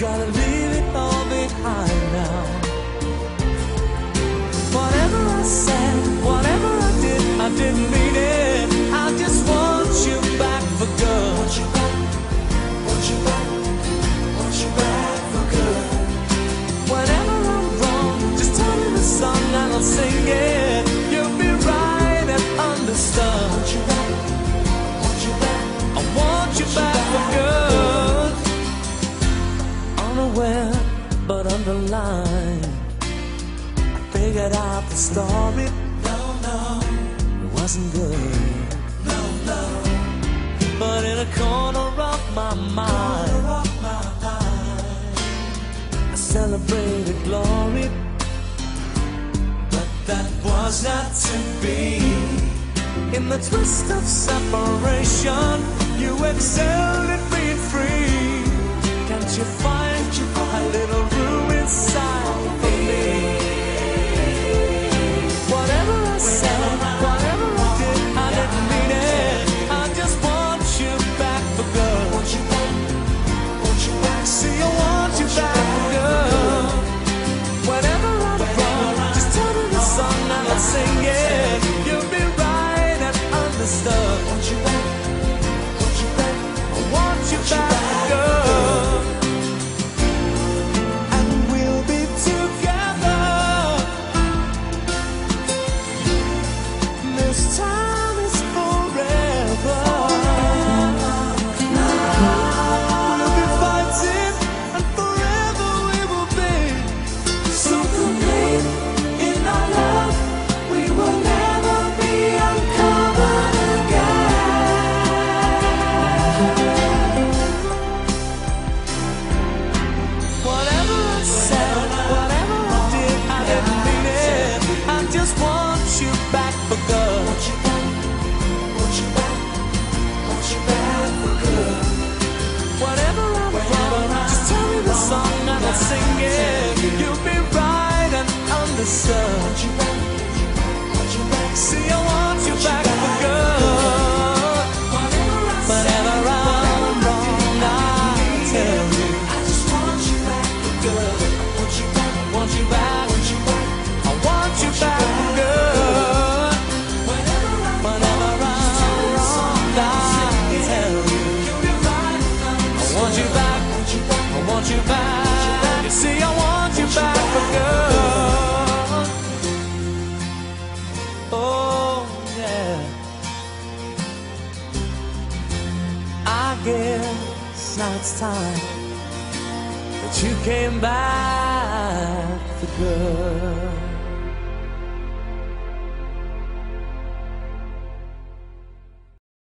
Gotta leave it all behind now. Whatever I said, whatever I did, I didn't mean it. figured out the story. No, no, it wasn't good. No, no. But in a corner of my mind, of my mind I celebrated glory. But that was not to be. In the twist of separation. and singing. You'll be riding on the sun. See, I guess now it's time that you came back for good.